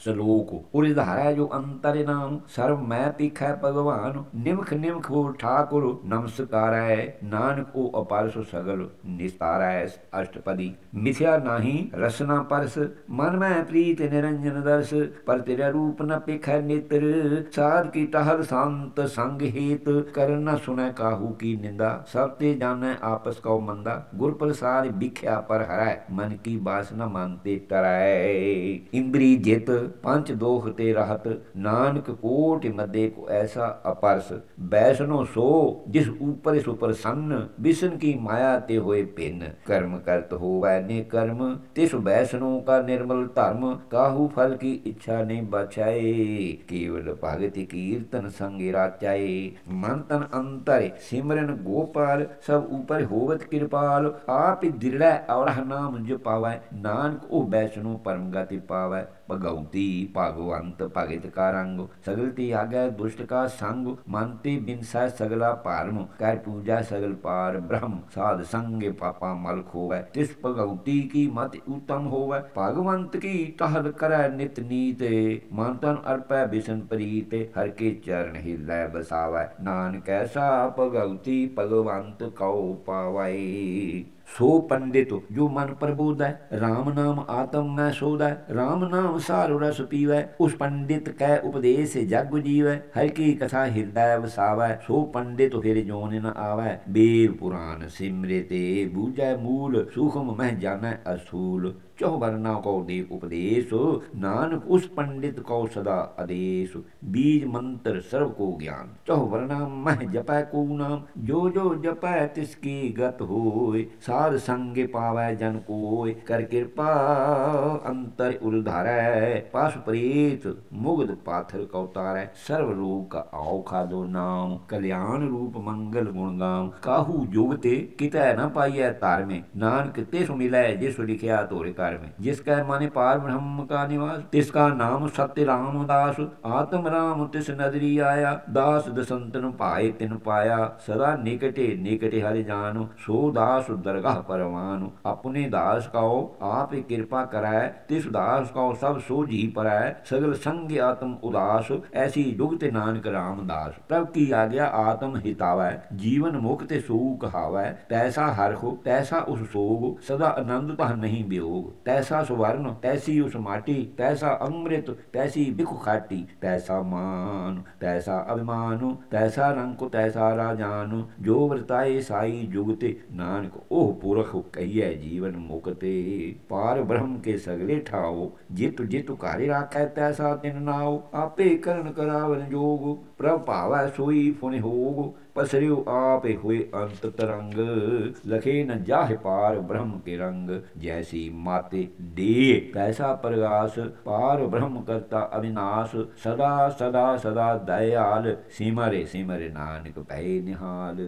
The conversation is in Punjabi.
ਸ਼ਲੋਕ। ਉਰੇ ਧਾਰਾ ਜੋ ਅੰਤਰ ਨਾਮ ਸਰਵ ਮੈਂ ਪੀਖੈ ਭਗਵਾਨ, ਨਿਮਖ ਨਿਮਖ ਹੋ ਠਾਕੁਰ, ਨਮਸਕਾਰੈ, ਨਾਨਕ ਉਹ ਅਪਰਸ ਸਗਲ ਨਿਸਤਾਰੈ ਅਸ਼ਟਪਦੀ। ਮਿਥਿਆ ਨਾਹੀ ਰਸਨਾ ਪਰਸ, ਮਨ ਮੈਂ ਪ੍ਰੀਤ ਨਿਰੰਜਨ ਦਰਸ, ਪਰ ਤੇਰਾ ਰੂਪ ਨ ਪੇਖੈ ਨੇਤਰ, ਸਾਧ ਕੀ ਟਹਲ ਸੰਤ ਸੰਗ ਹੀਤ, ਕਰਨ ਨ ਸੁਨੈ ਕਾਹੂ ਕੀ ਨਿੰਦਾ, ਸਭ ਤੇ ਜਾਣੈ ਆਪਸ ਕਉ ਮੰਦਾ, ਗੁਰ ਪ੍ਰਸਾਦ ਵਿਖਿਆ ਪਰ ਹਰੈ, ਮਨ ਕੀ ਬਾਸਨਾ ਮਨ ਤੇ ਤਰੈ। ਇੰਦਰੀ ਜਿਤ ਪੰਚ ਦੋਖ ਤੇ ਰਹਤ, ਨਾਨਕ ਕੋਟ ਮਦੇ ਕੋ ਐਸਾ ਅਪਰਸ। ਬੈਸਨੋ ਸੋ, ਜਿਸ ਉਪਰ ਸੁਪਰ ਸੰਨ ਬਿਸ਼ਨ ਕੀ ਮਾਇਆ ਤੇ ਹੋਏ ਪਿੰਨ। ਕਰਮ ਕਰਤ ਹੋਵੈ ਨੇ ਕਰਮ, ਤਿਸ ਬੈਸਨੋ ਕਾ ਨਿਰਮਲ ਧਰਮ, ਕਾਹੂ ਫਲ ਕੀ ਇੱਛਾ ਨਹੀਂ ਬਚਾਏ ਕੇਵਲ ਭਗਤ ਕੀਰਤਨ ਸੰਗ ਰਾਚਾਏ। ਮਨ ਤਨ ਅੰਤਰ ਸਿਮਰਨ ਗੋਪਾਲ, ਸਭ ਉਪਰ ਹੋਵਤ ਕਿਰਪਾਲ। ਆਪ ਹੀ ਦਿਰੜੈ ਔਰ ਨਾਮ ਜਪਾਵੈ। ਨਾਨਕ ਉਹ ਬੈਸਨੋ ਪਰਮ ਗਤੀ ਪਾਵੈ। ਭਗਉਤੀ ਭਗਵੰਤ ਭਗਤ ਕਾ ਰੰਗ ਸਗਲ ਤੇ ਆਗੈ ਦੁਸ਼ਟ ਕਾ ਸੰਗ ਮਨ ਤੇ ਬਿਨਸੈ ਸਗਲਾ ਭਾਰਮ ਕਰ ਪੂਜਾ ਸਗਲ ਪਾਰ ਬ੍ਰਹਮ ਸਾਧ ਸੰਗੇ ਪਾਪਾ ਮਲ ਖੋਵੈ ਤਿਸ ਭਗਉਤੀ ਕੀ ਮਤ ਉਤਮ ਹੋਵੈ ਭਗਵੰਤ ਕੀ ਟਹਲ ਕਰੈ ਨਿਤ ਨੀਤ ਮਨ ਤਨ ਅਰਪੈ ਬਿਸ਼ਨ ਪ੍ਰੀਤ ਹਰ ਕੇ ਚਰਨ ਹਿਰਦੈ ਬਸਾਵੈ ਨਾਨਕ ਐਸਾ ਭਗਉਤੀ ਭਗਵੰਤ ਕਉ ਪਾਵੈ ਸੋ ਪੰਡਿਤ ਜੋ ਮਨ ਪ੍ਰਬੋਧੈ RAM ਨਾਮ ਆਤਮ ਮੈਂ ਸੋਧੈ RAM ਨਾਮ ਸਾਰ ਰਸ ਪੀਵੈ ਉਸ ਪੰਡਿਤ ਕੈ ਉਪਦੇਸ਼ ਜਗ ਜੀਵੈ। ਹਰਿ ਕੀ ਕਥਾ ਹਿਰਦੈ ਵਸਾਵੈ, ਸੋ ਪੰਡਿਤ ਫਿਰ ਜੋਨ ਨ ਆਵੈ। ਬੇਰ ਪੁਰਾਨ ਸਿਮਰੇ ਤੇ ਬੂਝੈ ਮੂਲ, ਸੁਖਮ ਮਹਿ ਜਾਣੈ ਅਸੂਲ। ਚਹੁ ਵਰਨਾ ਕੋ ਦੇ ਉਪਦੇਸ਼? ਨਾਨਕ ਉਸ ਪੰਡਿਤ ਕੋ ਸਦਾ ਆਦੇਸ਼। ਬੀਜ ਮੰਤਰ ਸਰਬ ਕੋ ਗਿਆਨ। ਚਹੁ ਵਰਨਾ ਮਹਿ ਜਪੈ ਕੋ ਨਾਮ। ਜੋ ਜੋ ਜਪੈ ਤਿਸ ਕੀ ਗਤ ਹੋਏ। ਸਾਧ ਸੰਗੇ ਪਾਵੈ ਜਨ ਕੋਇ ਕਰ ਕਿਰਪਾ ਅੰਤਰ ਉਲਧਾਰੈ। ਪਾਸ ਪ੍ਰੀਤ ਮੁਗਧ ਪਾਥਰ ਕਉਤਾਰੈ ਸਰਵ ਰੂਪ ਕਾ ਆਉ ਖਾਦੋ ਨਾਮ। ਕਲਿਆਣ ਰੂਪ ਮੰਗਲ ਗੁਣ ਗਾਮ। ਕਾਹੂ ਜੁਗ ਤੇ ਕਿਤੈ ਨ ਪਾਈਐ ਧਾਰ ਮੇ ਨਾਨਕ ਤਿਸ ਮਿਲੈ ਜਿਸ ਲਿਖਿਆ ਤੋਰੇ ਕਰ में जिसका माने पार ब्रह्म का निवास तिसका नाम सत्य राम दास आत्म राम तिस नदरी आया दास दसंतन पाए तिन पाया सदा निकटे निकटे हरि जान सो दास दरगाह परवान अपने दास काओ आप कृपा कराए तिस दास काओ सब सो जी पराय सगल संग आत्म उदास ऐसी जुगत नानक रामदास प्रभ की आज्ञा आत्म हितावै जीवन मुक्त सूख हावै तैसा हर हो तैसा उस सोग सदा आनंद तह नहीं वियोग ਤੈਸਾ ਸੁਵਰਨ, ਤੈਸੀ ਉਸ ਮਾਟੀ, ਤੈਸਾ ਅੰਮ੍ਰਿਤ, ਤੈਸੀ ਬਿਖ ਖਾਟੀ, ਤੈਸਾ ਮਾਨ, ਤੈਸਾ ਅਭਿਮਾਨ, ਤੈਸਾ ਰੰਕ ਤੈਸਾ ਰਾਜਾਨ, ਜੋ ਵਰਤਾਏ ਸਾਈ ਜੁਗਤੇ ਨਾਨਕ, ਉਹ ਪੁਰਖ ਕਹੀਐ ਜੀਵਨ ਮੁਕਤੇ ਪਾਰ ਬ੍ਰਹਮ ਕੇ ਸਗਲੇ ਠਾਓ, ਜਿਤ ਜਿਤ ਘਾਰੇ ਰਾਖੈ ਤੈਸਾ ਤਿਨ ਨਾਉ, ਆਪੇ ਕਰਨ ਕਰਾਵਨ ਜੋਗ, ਪ੍ਰਭ ਭਾਵੈ ਸੋਈ ਫੁਨ ਹੋਗ ਪਸਰਿਉ ਆਪੇ ਹੋਏ ਅੰਤ ਤਰੰਗ। ਲਖੇ ਨ ਜਾਹਿ ਪਾਰ ਬ੍ਰਹਮ ਕੇ ਰੰਗ। ਜੈਸੀ ਮਾਤੇ ਦੇ ਕੈਸਾ ਪ੍ਰਗਾਸ, ਪਾਰ ਬ੍ਰਹਮ ਕਰਤਾ ਅਵਿਨਾਸ਼। ਸਦਾ ਸਦਾ ਸਦਾ ਦਇਆਲ, ਸਿਮਰੇ ਸਿਮਰੇ ਨਾਨਕ ਭੈ ਨਿਹਾਲ।